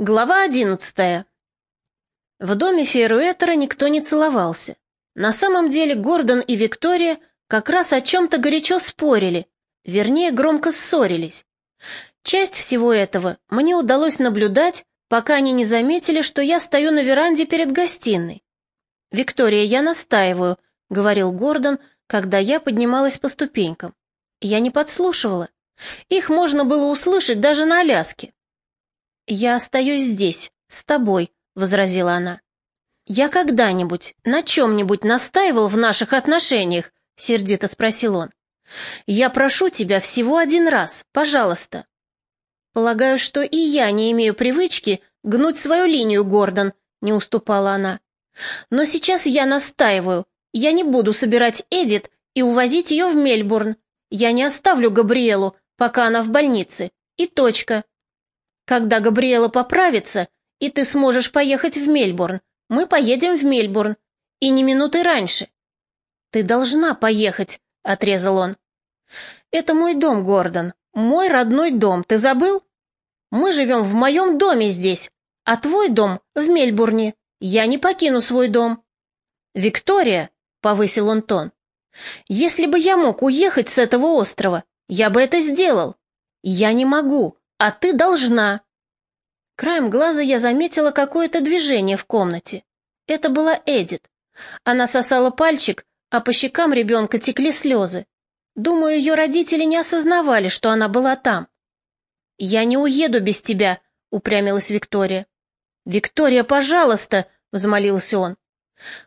Глава одиннадцатая. В доме Фейруэтера никто не целовался. На самом деле Гордон и Виктория как раз о чем-то горячо спорили, вернее, громко ссорились. Часть всего этого мне удалось наблюдать, пока они не заметили, что я стою на веранде перед гостиной. «Виктория, я настаиваю», — говорил Гордон, когда я поднималась по ступенькам. Я не подслушивала. Их можно было услышать даже на Аляске. «Я остаюсь здесь, с тобой», — возразила она. «Я когда-нибудь на чем-нибудь настаивал в наших отношениях?» — сердито спросил он. «Я прошу тебя всего один раз, пожалуйста». «Полагаю, что и я не имею привычки гнуть свою линию, Гордон», — не уступала она. «Но сейчас я настаиваю. Я не буду собирать Эдит и увозить ее в Мельбурн. Я не оставлю Габриэлу, пока она в больнице. И точка. Когда Габриэла поправится, и ты сможешь поехать в Мельбурн, мы поедем в Мельбурн, и не минуты раньше. Ты должна поехать, отрезал он. Это мой дом, Гордон, мой родной дом, ты забыл? Мы живем в моем доме здесь, а твой дом в Мельбурне. Я не покину свой дом. Виктория, повысил он тон, если бы я мог уехать с этого острова, я бы это сделал. Я не могу, а ты должна. Краем глаза я заметила какое-то движение в комнате. Это была Эдит. Она сосала пальчик, а по щекам ребенка текли слезы. Думаю, ее родители не осознавали, что она была там. «Я не уеду без тебя», — упрямилась Виктория. «Виктория, пожалуйста», — взмолился он.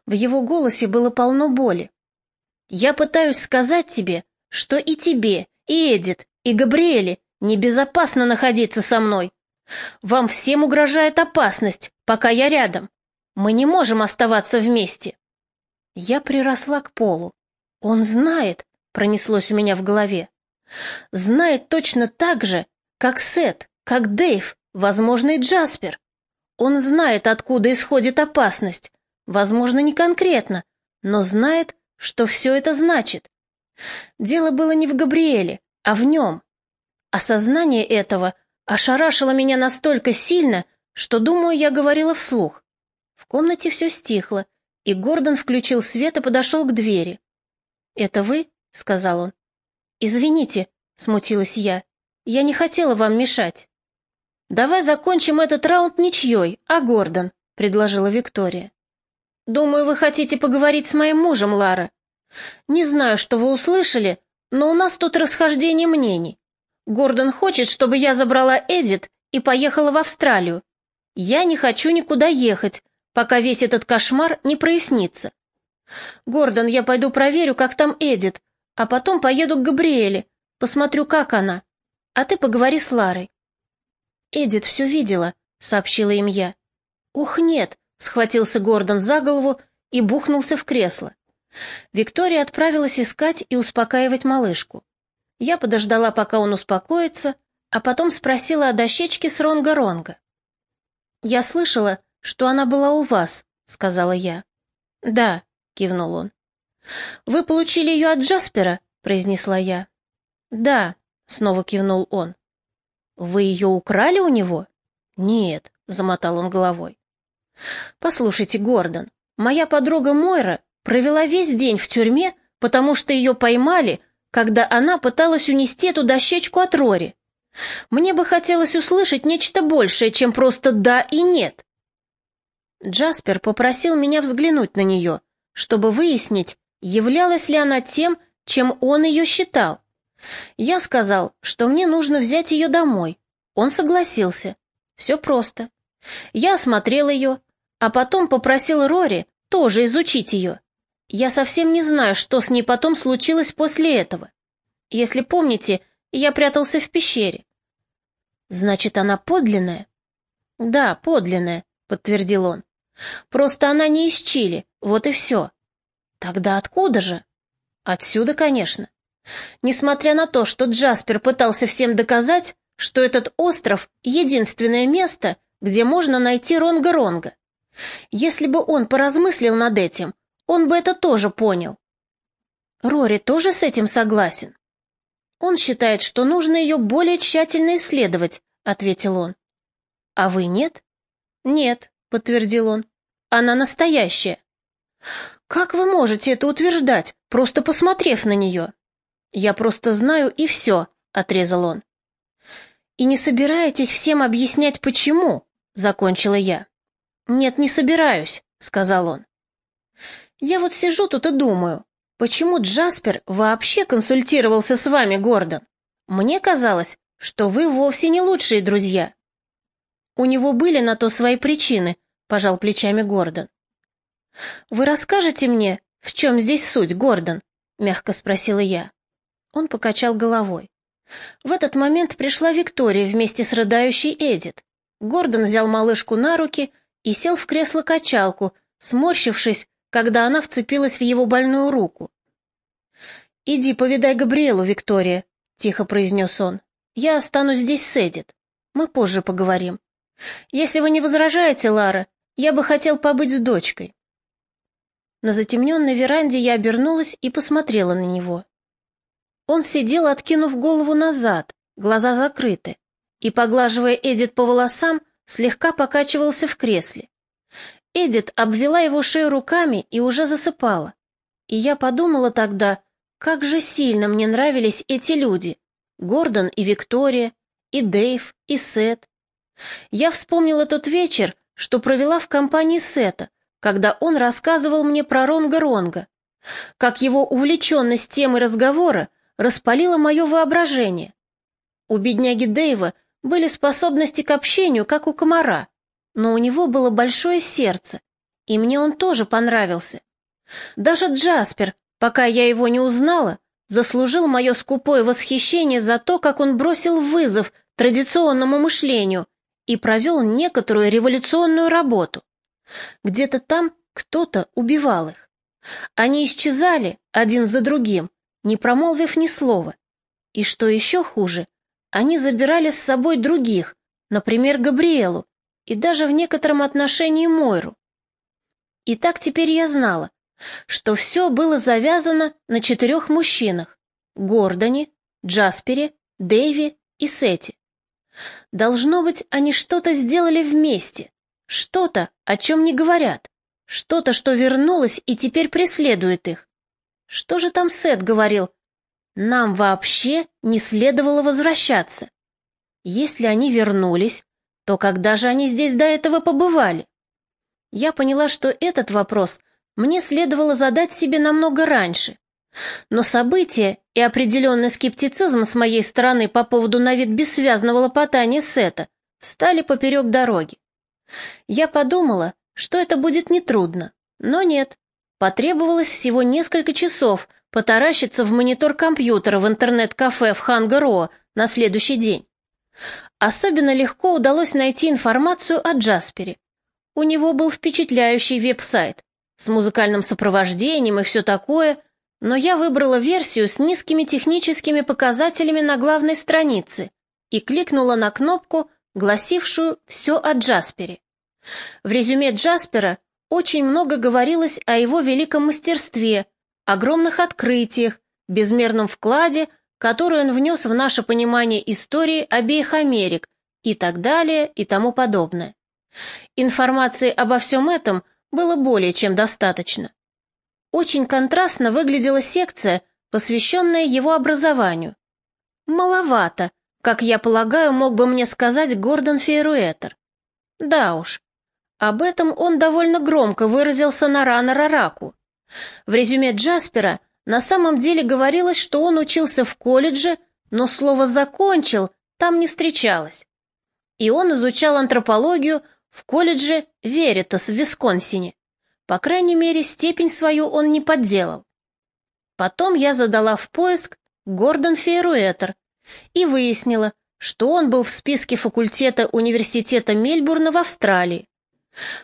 В его голосе было полно боли. «Я пытаюсь сказать тебе, что и тебе, и Эдит, и Габриэле Небезопасно находиться со мной. Вам всем угрожает опасность, пока я рядом. Мы не можем оставаться вместе. Я приросла к полу. Он знает, пронеслось у меня в голове. Знает точно так же, как Сет, как Дэйв, возможно, и Джаспер. Он знает, откуда исходит опасность. Возможно, не конкретно, но знает, что все это значит. Дело было не в Габриэле, а в нем. Осознание этого ошарашило меня настолько сильно, что, думаю, я говорила вслух. В комнате все стихло, и Гордон включил свет и подошел к двери. «Это вы?» — сказал он. «Извините», — смутилась я. «Я не хотела вам мешать». «Давай закончим этот раунд ничьей, а Гордон», — предложила Виктория. «Думаю, вы хотите поговорить с моим мужем, Лара. Не знаю, что вы услышали, но у нас тут расхождение мнений. Гордон хочет, чтобы я забрала Эдит и поехала в Австралию. Я не хочу никуда ехать, пока весь этот кошмар не прояснится. Гордон, я пойду проверю, как там Эдит, а потом поеду к Габриэле, посмотрю, как она. А ты поговори с Ларой. Эдит все видела, сообщила им я. Ух, нет, схватился Гордон за голову и бухнулся в кресло. Виктория отправилась искать и успокаивать малышку. Я подождала, пока он успокоится, а потом спросила о дощечке с Ронга-Ронга. «Я слышала, что она была у вас», — сказала я. «Да», — кивнул он. «Вы получили ее от Джаспера?» — произнесла я. «Да», — снова кивнул он. «Вы ее украли у него?» «Нет», — замотал он головой. «Послушайте, Гордон, моя подруга Мойра провела весь день в тюрьме, потому что ее поймали когда она пыталась унести эту дощечку от Рори. Мне бы хотелось услышать нечто большее, чем просто «да» и «нет». Джаспер попросил меня взглянуть на нее, чтобы выяснить, являлась ли она тем, чем он ее считал. Я сказал, что мне нужно взять ее домой. Он согласился. Все просто. Я осмотрел ее, а потом попросил Рори тоже изучить ее. Я совсем не знаю, что с ней потом случилось после этого. Если помните, я прятался в пещере. Значит, она подлинная? Да, подлинная, подтвердил он. Просто она не из Чили, вот и все. Тогда откуда же? Отсюда, конечно. Несмотря на то, что Джаспер пытался всем доказать, что этот остров — единственное место, где можно найти Ронга-Ронга. Если бы он поразмыслил над этим, он бы это тоже понял. Рори тоже с этим согласен. Он считает, что нужно ее более тщательно исследовать, ответил он. А вы нет? Нет, подтвердил он. Она настоящая. Как вы можете это утверждать, просто посмотрев на нее? Я просто знаю и все, отрезал он. И не собираетесь всем объяснять, почему? Закончила я. Нет, не собираюсь, сказал он. Я вот сижу тут и думаю, почему Джаспер вообще консультировался с вами, Гордон? Мне казалось, что вы вовсе не лучшие друзья. У него были на то свои причины, пожал плечами Гордон. Вы расскажете мне, в чем здесь суть, Гордон? мягко спросила я. Он покачал головой. В этот момент пришла Виктория вместе с рыдающей Эдит. Гордон взял малышку на руки и сел в кресло-качалку, сморщившись, когда она вцепилась в его больную руку. «Иди повидай Габриэлу, Виктория», — тихо произнес он. «Я останусь здесь с Эдит. Мы позже поговорим. Если вы не возражаете, Лара, я бы хотел побыть с дочкой». На затемненной веранде я обернулась и посмотрела на него. Он сидел, откинув голову назад, глаза закрыты, и, поглаживая Эдит по волосам, слегка покачивался в кресле. Эдит обвела его шею руками и уже засыпала. И я подумала тогда, как же сильно мне нравились эти люди. Гордон и Виктория, и Дэйв, и Сет. Я вспомнила тот вечер, что провела в компании Сета, когда он рассказывал мне про Ронга-Ронга, как его увлеченность темой разговора распалила мое воображение. У бедняги Дэйва были способности к общению, как у комара, но у него было большое сердце, и мне он тоже понравился. Даже Джаспер, пока я его не узнала, заслужил мое скупое восхищение за то, как он бросил вызов традиционному мышлению и провел некоторую революционную работу. Где-то там кто-то убивал их. Они исчезали один за другим, не промолвив ни слова. И что еще хуже, они забирали с собой других, например, Габриэлу, и даже в некотором отношении Мойру. И так теперь я знала, что все было завязано на четырех мужчинах — Гордоне, Джаспере, Дэйви и Сети. Должно быть, они что-то сделали вместе, что-то, о чем не говорят, что-то, что вернулось и теперь преследует их. Что же там Сет говорил? Нам вообще не следовало возвращаться. Если они вернулись, то когда же они здесь до этого побывали? Я поняла, что этот вопрос мне следовало задать себе намного раньше. Но события и определенный скептицизм с моей стороны по поводу на вид бессвязного лопотания Сета встали поперек дороги. Я подумала, что это будет нетрудно, но нет. Потребовалось всего несколько часов потаращиться в монитор компьютера в интернет-кафе в Хангаро на следующий день. Особенно легко удалось найти информацию о Джаспере. У него был впечатляющий веб-сайт с музыкальным сопровождением и все такое, но я выбрала версию с низкими техническими показателями на главной странице и кликнула на кнопку, гласившую «Все о Джаспере». В резюме Джаспера очень много говорилось о его великом мастерстве, огромных открытиях, безмерном вкладе – который он внес в наше понимание истории обеих Америк и так далее и тому подобное. Информации обо всем этом было более чем достаточно. Очень контрастно выглядела секция, посвященная его образованию. Маловато, как я полагаю, мог бы мне сказать Гордон Фейруэтер. Да уж, об этом он довольно громко выразился на Рана Рараку. В резюме Джаспера – на самом деле говорилось, что он учился в колледже, но слово «закончил» там не встречалось. И он изучал антропологию в колледже Веритас в Висконсине. По крайней мере, степень свою он не подделал. Потом я задала в поиск Гордон Фейруэтер и выяснила, что он был в списке факультета университета Мельбурна в Австралии.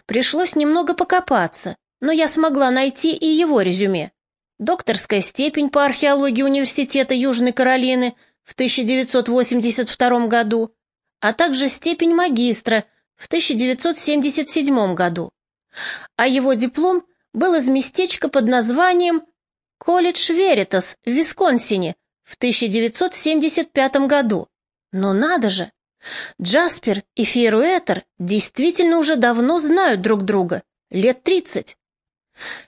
Пришлось немного покопаться, но я смогла найти и его резюме докторская степень по археологии Университета Южной Каролины в 1982 году, а также степень магистра в 1977 году. А его диплом был из местечка под названием «Колледж Веритас» в Висконсине в 1975 году. Но надо же, Джаспер и Фиеруэтер действительно уже давно знают друг друга, лет тридцать.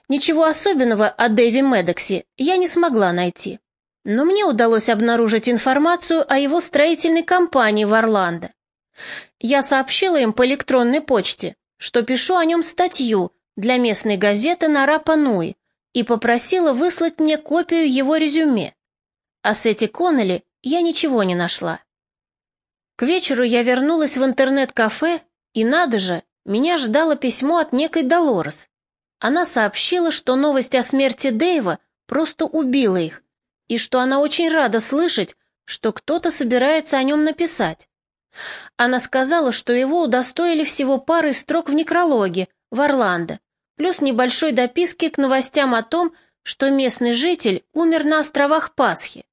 Ничего особенного о Дэви Медоксе я не смогла найти, но мне удалось обнаружить информацию о его строительной компании в Орландо. Я сообщила им по электронной почте, что пишу о нем статью для местной газеты на Рапа-Нуи и попросила выслать мне копию его резюме. А с Эти Коннелли я ничего не нашла. К вечеру я вернулась в интернет-кафе, и надо же, меня ждало письмо от некой Долорес. Она сообщила, что новость о смерти Дэйва просто убила их, и что она очень рада слышать, что кто-то собирается о нем написать. Она сказала, что его удостоили всего пары строк в некрологе в Орландо, плюс небольшой дописки к новостям о том, что местный житель умер на островах Пасхи.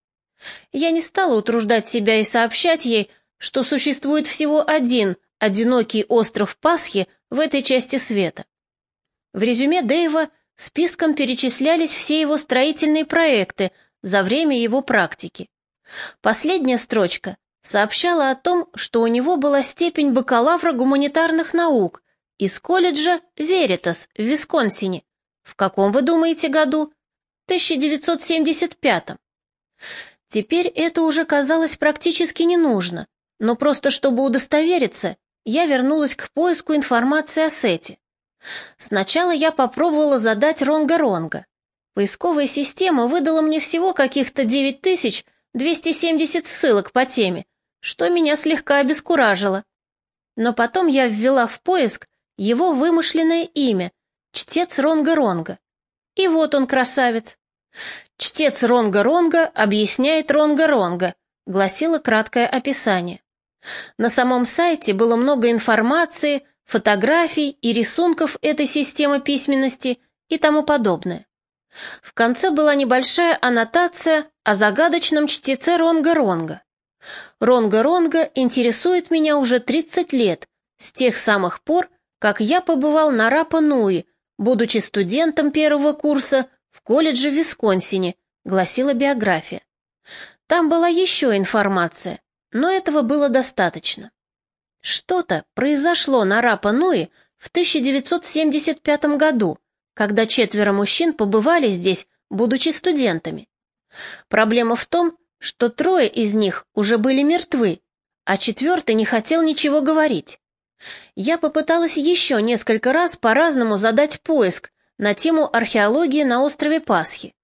Я не стала утруждать себя и сообщать ей, что существует всего один одинокий остров Пасхи в этой части света. В резюме Дэйва списком перечислялись все его строительные проекты за время его практики. Последняя строчка сообщала о том, что у него была степень бакалавра гуманитарных наук из колледжа Веритас в Висконсине. В каком, вы думаете, году? 1975 -м. Теперь это уже казалось практически не нужно, но просто чтобы удостовериться, я вернулась к поиску информации о сете. Сначала я попробовала задать Ронга-Ронга. Поисковая система выдала мне всего каких-то 9270 ссылок по теме, что меня слегка обескуражило. Но потом я ввела в поиск его вымышленное имя — чтец Ронга-Ронга. И вот он, красавец. Чтец Ронга-Ронга объясняет Ронга-Ронга, гласило краткое описание. На самом сайте было много информации, фотографий и рисунков этой системы письменности и тому подобное. В конце была небольшая аннотация о загадочном чтеце Ронга-Ронга. Ронга-Ронга интересует меня уже 30 лет, с тех самых пор, как я побывал на Рапа-Нуи, будучи студентом первого курса в колледже в Висконсине, гласила биография. Там была еще информация, но этого было достаточно. Что-то произошло на Рапа-Нуи в 1975 году, когда четверо мужчин побывали здесь, будучи студентами. Проблема в том, что трое из них уже были мертвы, а четвертый не хотел ничего говорить. Я попыталась еще несколько раз по-разному задать поиск на тему археологии на острове Пасхи.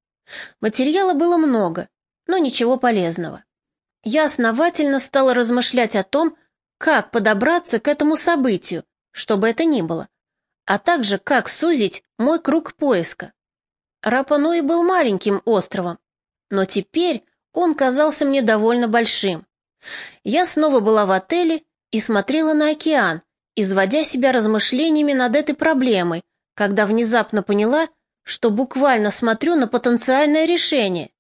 Материала было много, но ничего полезного я основательно стала размышлять о том, как подобраться к этому событию, чтобы это ни было, а также как сузить мой круг поиска. Рапануи был маленьким островом, но теперь он казался мне довольно большим. Я снова была в отеле и смотрела на океан, изводя себя размышлениями над этой проблемой, когда внезапно поняла, что буквально смотрю на потенциальное решение.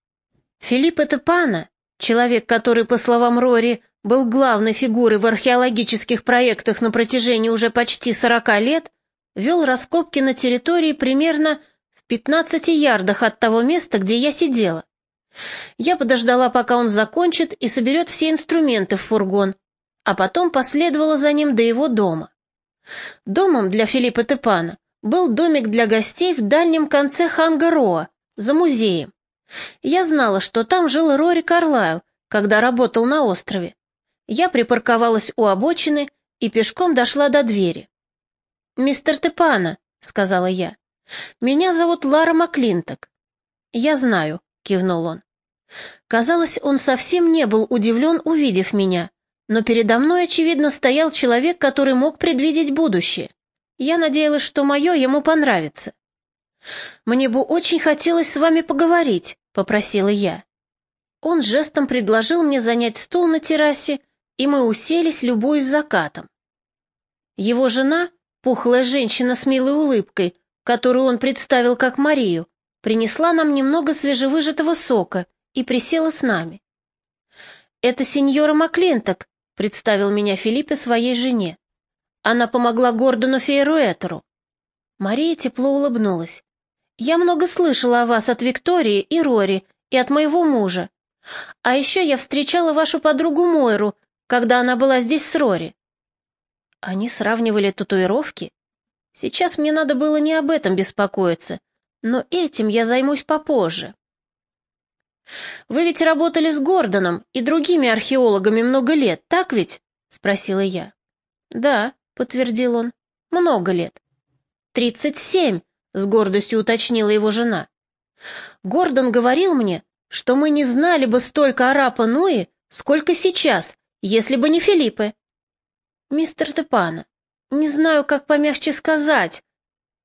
Филиппо Тепана Человек, который, по словам Рори, был главной фигурой в археологических проектах на протяжении уже почти 40 лет, вел раскопки на территории примерно в 15 ярдах от того места, где я сидела. Я подождала, пока он закончит и соберет все инструменты в фургон, а потом последовала за ним до его дома. Домом для Филиппа Тепана был домик для гостей в дальнем конце Хангароа, за музеем. Я знала, что там жил Рори Карлайл, когда работал на острове. Я припарковалась у обочины и пешком дошла до двери. «Мистер Тепана», — сказала я, — «меня зовут Лара Маклинток». «Я знаю», — кивнул он. Казалось, он совсем не был удивлен, увидев меня, но передо мной, очевидно, стоял человек, который мог предвидеть будущее. Я надеялась, что мое ему понравится. «Мне бы очень хотелось с вами поговорить», — попросила я. Он жестом предложил мне занять стул на террасе, и мы уселись, любуясь закатом. Его жена, пухлая женщина с милой улыбкой, которую он представил как Марию, принесла нам немного свежевыжатого сока и присела с нами. «Это сеньора Маклинток», — представил меня Филиппе своей жене. Она помогла Гордону Фейруэтеру. Мария тепло улыбнулась. Я много слышала о вас от Виктории и Рори, и от моего мужа. А еще я встречала вашу подругу Мойру, когда она была здесь с Рори. Они сравнивали татуировки? Сейчас мне надо было не об этом беспокоиться, но этим я займусь попозже. «Вы ведь работали с Гордоном и другими археологами много лет, так ведь?» — спросила я. «Да», — подтвердил он, — «много лет». «Тридцать семь», — с гордостью уточнила его жена. «Гордон говорил мне, что мы не знали бы столько о Рапа Нуи, сколько сейчас, если бы не Филиппе». «Мистер Тепана, не знаю, как помягче сказать.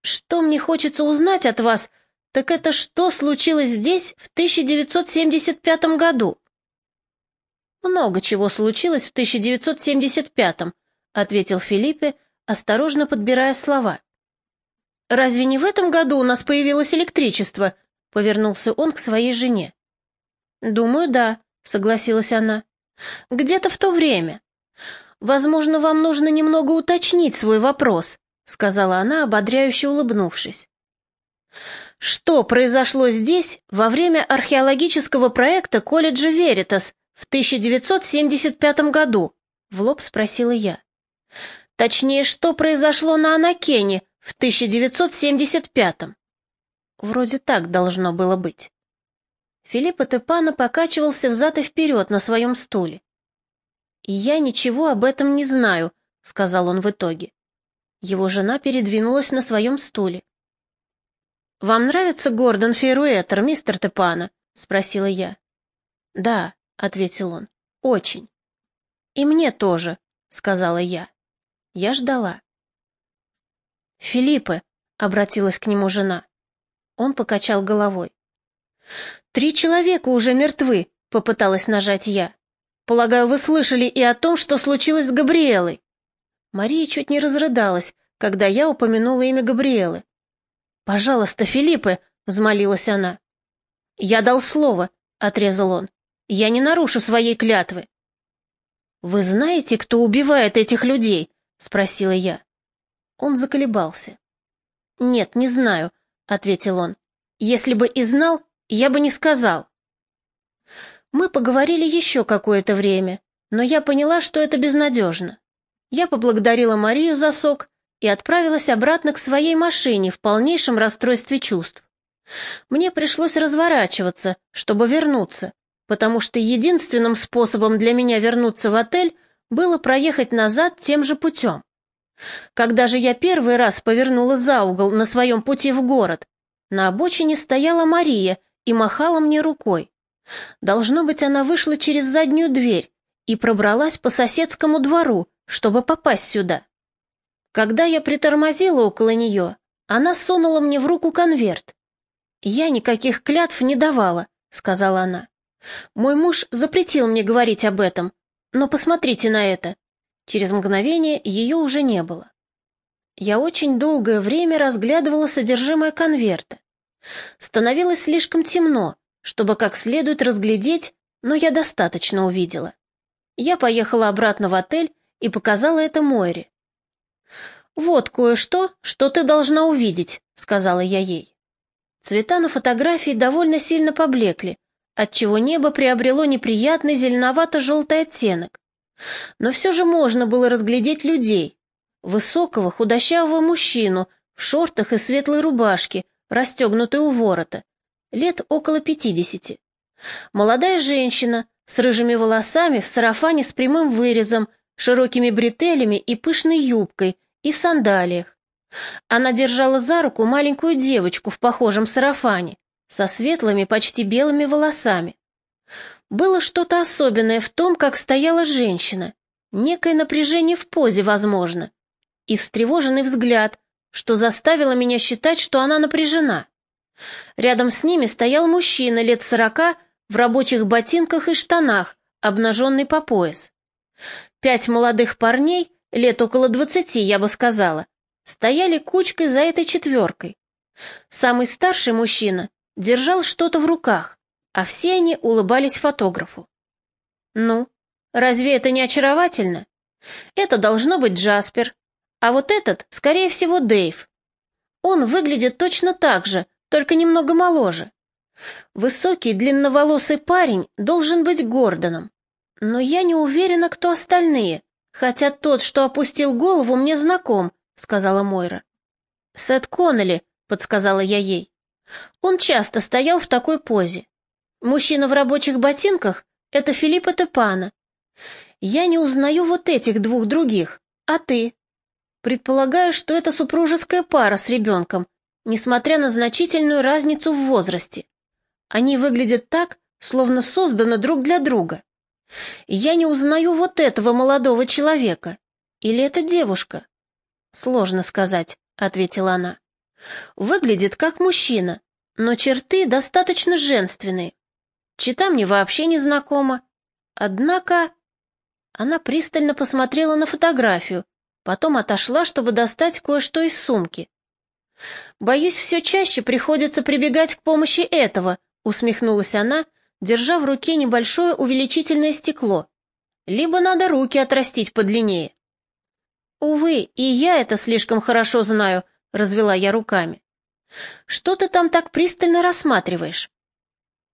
Что мне хочется узнать от вас, так это что случилось здесь в 1975 году? Много чего случилось в 1975, ответил Филиппе, осторожно подбирая слова. Разве не в этом году у нас появилось электричество? Повернулся он к своей жене. Думаю, да, согласилась она. Где-то в то время. Возможно, вам нужно немного уточнить свой вопрос, сказала она, ободряюще улыбнувшись. Что произошло здесь во время археологического проекта колледжа Веритас в 1975 году? В лоб спросила я. Точнее, что произошло на Анакене в 1975 -м? Вроде так должно было быть. Филиппа Тепана покачивался взад и вперед на своем стуле. «И я ничего об этом не знаю», — сказал он в итоге. Его жена передвинулась на своем стуле. «Вам нравится Гордон Фейруэтер, мистер Тепана?» — спросила я. «Да», — ответил он, — «очень». «И мне тоже», — сказала я. Я ждала. «Филиппе», — обратилась к нему жена. Он покачал головой. «Три человека уже мертвы», — попыталась нажать я. «Полагаю, вы слышали и о том, что случилось с Габриэлой». Мария чуть не разрыдалась, когда я упомянула имя Габриэлы. «Пожалуйста, Филиппе», — взмолилась она. «Я дал слово», — отрезал он. «Я не нарушу своей клятвы». «Вы знаете, кто убивает этих людей?» — спросила я. Он заколебался. «Нет, не знаю», — ответил он. «Если бы и знал, я бы не сказал». Мы поговорили еще какое-то время, но я поняла, что это безнадежно. Я поблагодарила Марию за сок и отправилась обратно к своей машине в полнейшем расстройстве чувств. Мне пришлось разворачиваться, чтобы вернуться, потому что единственным способом для меня вернуться в отель было проехать назад тем же путем. Когда же я первый раз повернула за угол на своем пути в город, на обочине стояла Мария и махала мне рукой. Должно быть, она вышла через заднюю дверь и пробралась по соседскому двору, чтобы попасть сюда. Когда я притормозила около нее, она сунула мне в руку конверт. «Я никаких клятв не давала», — сказала она. «Мой муж запретил мне говорить об этом, но посмотрите на это». Через мгновение ее уже не было. Я очень долгое время разглядывала содержимое конверта. Становилось слишком темно, чтобы как следует разглядеть, но я достаточно увидела. Я поехала обратно в отель и показала это Мойре. «Вот кое-что, что ты должна увидеть», — сказала я ей. Цвета на фотографии довольно сильно поблекли, отчего небо приобрело неприятный зеленовато-желтый оттенок. Но все же можно было разглядеть людей. Высокого, худощавого мужчину в шортах и светлой рубашке, расстегнутой у ворота, лет около пятидесяти. Молодая женщина с рыжими волосами в сарафане с прямым вырезом, широкими бретелями и пышной юбкой — и в сандалиях. Она держала за руку маленькую девочку в похожем сарафане, со светлыми, почти белыми волосами. Было что-то особенное в том, как стояла женщина, некое напряжение в позе, возможно, и встревоженный взгляд, что заставило меня считать, что она напряжена. Рядом с ними стоял мужчина лет сорока в рабочих ботинках и штанах, обнаженный по пояс. Пять молодых парней лет около двадцати, я бы сказала, стояли кучкой за этой четверкой. Самый старший мужчина держал что-то в руках, а все они улыбались фотографу. Ну, разве это не очаровательно? Это должно быть Джаспер, а вот этот, скорее всего, Дэйв. Он выглядит точно так же, только немного моложе. Высокий длинноволосый парень должен быть Гордоном. Но я не уверена, кто остальные, хотя тот, что опустил голову, мне знаком, сказала Мойра. Сет Коннелли, подсказала я ей. Он часто стоял в такой позе. Мужчина в рабочих ботинках — это Филиппа Тепана. Я не узнаю вот этих двух других, а ты? Предполагаю, что это супружеская пара с ребенком, несмотря на значительную разницу в возрасте. Они выглядят так, словно созданы друг для друга. Я не узнаю вот этого молодого человека. Или это девушка? Сложно сказать, ответила она. Выглядит как мужчина, но черты достаточно женственные. Чита мне вообще не знакома. Однако... Она пристально посмотрела на фотографию, потом отошла, чтобы достать кое-что из сумки. «Боюсь, все чаще приходится прибегать к помощи этого», — усмехнулась она, держа в руке небольшое увеличительное стекло. «Либо надо руки отрастить подлиннее». «Увы, и я это слишком хорошо знаю», — развела я руками. «Что ты там так пристально рассматриваешь?»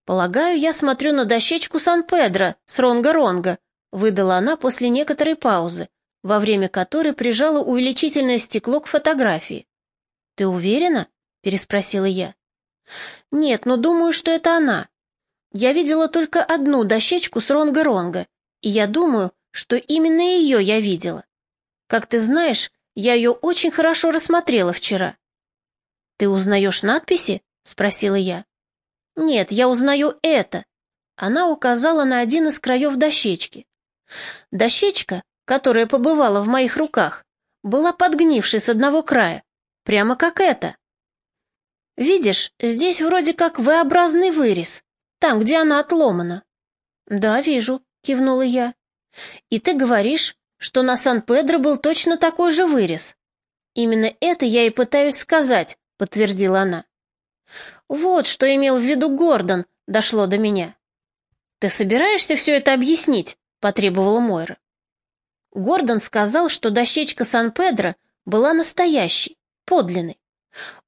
«Полагаю, я смотрю на дощечку Сан-Педро с Ронга-Ронга», — выдала она после некоторой паузы, во время которой прижала увеличительное стекло к фотографии. «Ты уверена?» — переспросила я. «Нет, но думаю, что это она. Я видела только одну дощечку с Ронга-Ронга, и я думаю, что именно ее я видела. Как ты знаешь, я ее очень хорошо рассмотрела вчера». «Ты узнаешь надписи?» — спросила я. «Нет, я узнаю это». Она указала на один из краев дощечки. Дощечка, которая побывала в моих руках, была подгнившей с одного края, прямо как это. Видишь, здесь вроде как V-образный вырез, там, где она отломана. Да, вижу, кивнула я. И ты говоришь, что на Сан-Педро был точно такой же вырез. Именно это я и пытаюсь сказать, подтвердила она. Вот что имел в виду Гордон, дошло до меня. Ты собираешься все это объяснить? потребовала Мойра. Гордон сказал, что дощечка Сан-Педро была настоящей, подлинной.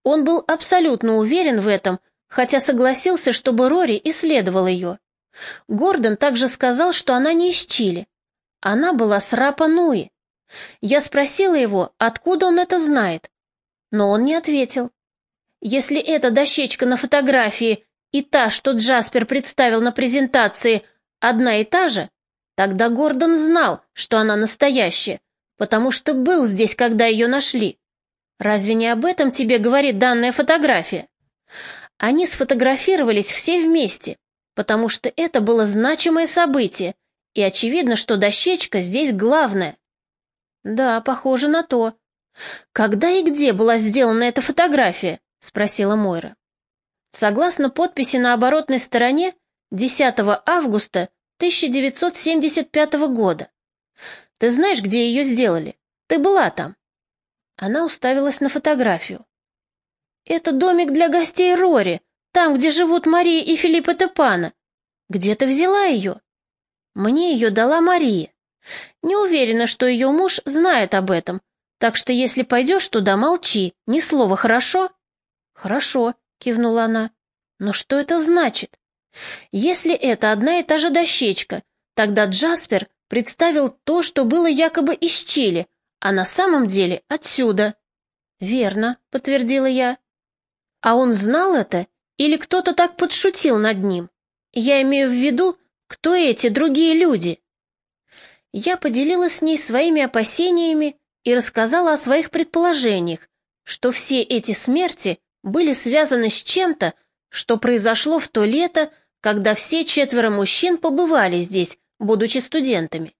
Он был абсолютно уверен в этом, хотя согласился, чтобы Рори исследовал ее. Гордон также сказал, что она не из Чили. Она была с Рапа-Нуи. Я спросила его, откуда он это знает, но он не ответил. Если эта дощечка на фотографии и та, что Джаспер представил на презентации, одна и та же, тогда Гордон знал, что она настоящая, потому что был здесь, когда ее нашли. Разве не об этом тебе говорит данная фотография? Они сфотографировались все вместе, потому что это было значимое событие, и очевидно, что дощечка здесь главная. Да, похоже на то. Когда и где была сделана эта фотография? спросила Мойра. Согласно подписи на оборотной стороне, 10 августа 1975 года. Ты знаешь, где ее сделали? Ты была там. Она уставилась на фотографию. «Это домик для гостей Рори, там, где живут Мария и Филиппа Тепана. Где ты взяла ее?» «Мне ее дала Мария. Не уверена, что ее муж знает об этом, так что если пойдешь туда, молчи, ни слова, хорошо?» «Хорошо», — кивнула она. «Но что это значит? Если это одна и та же дощечка, тогда Джаспер представил то, что было якобы из Чили, а на самом деле отсюда. Верно, подтвердила я. А он знал это или кто-то так подшутил над ним? Я имею в виду, кто эти другие люди? Я поделилась с ней своими опасениями и рассказала о своих предположениях, что все эти смерти были связаны с чем-то, что произошло в то лето, когда все четверо мужчин побывали здесь, будучи студентами.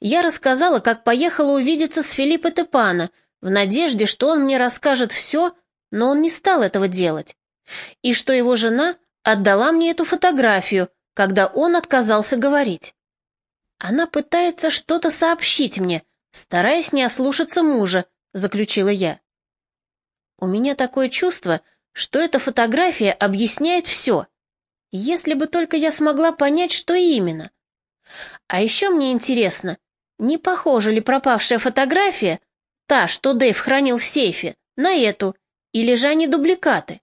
Я рассказала, как поехала увидеться с Филиппо Тепана, в надежде, что он мне расскажет все, но он не стал этого делать. И что его жена отдала мне эту фотографию, когда он отказался говорить. Она пытается что-то сообщить мне, стараясь не ослушаться мужа, заключила я. У меня такое чувство, что эта фотография объясняет все. Если бы только я смогла понять, что именно. А еще мне интересно, не похожа ли пропавшая фотография, та, что Дэйв хранил в сейфе, на эту, или же они дубликаты?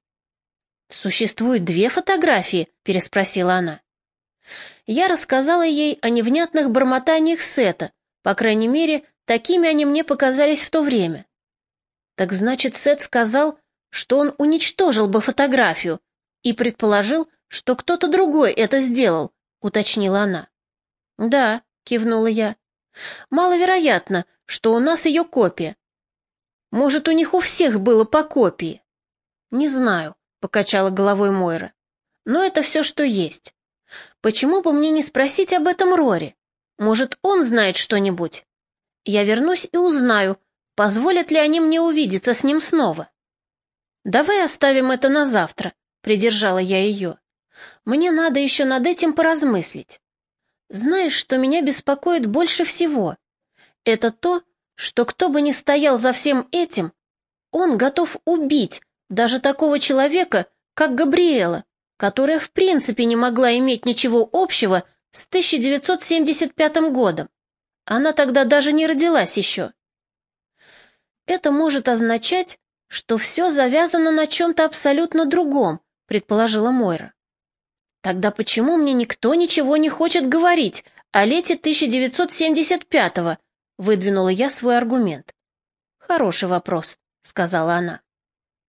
«Существует две фотографии?» — переспросила она. Я рассказала ей о невнятных бормотаниях Сета, по крайней мере, такими они мне показались в то время. Так значит, Сет сказал, что он уничтожил бы фотографию и предположил, что кто-то другой это сделал, уточнила она. Да, кивнула я. Маловероятно, что у нас ее копия. Может, у них у всех было по копии? Не знаю, покачала головой Мойра. Но это все, что есть. Почему бы мне не спросить об этом Рори? Может, он знает что-нибудь? Я вернусь и узнаю, позволят ли они мне увидеться с ним снова. Давай оставим это на завтра, придержала я ее. Мне надо еще над этим поразмыслить. Знаешь, что меня беспокоит больше всего? Это то, что кто бы ни стоял за всем этим, он готов убить даже такого человека, как Габриэла, которая в принципе не могла иметь ничего общего с 1975 годом. Она тогда даже не родилась еще. Это может означать, что все завязано на чем-то абсолютно другом, предположила Мойра. Тогда почему мне никто ничего не хочет говорить о лете 1975-го? Выдвинула я свой аргумент. Хороший вопрос, сказала она.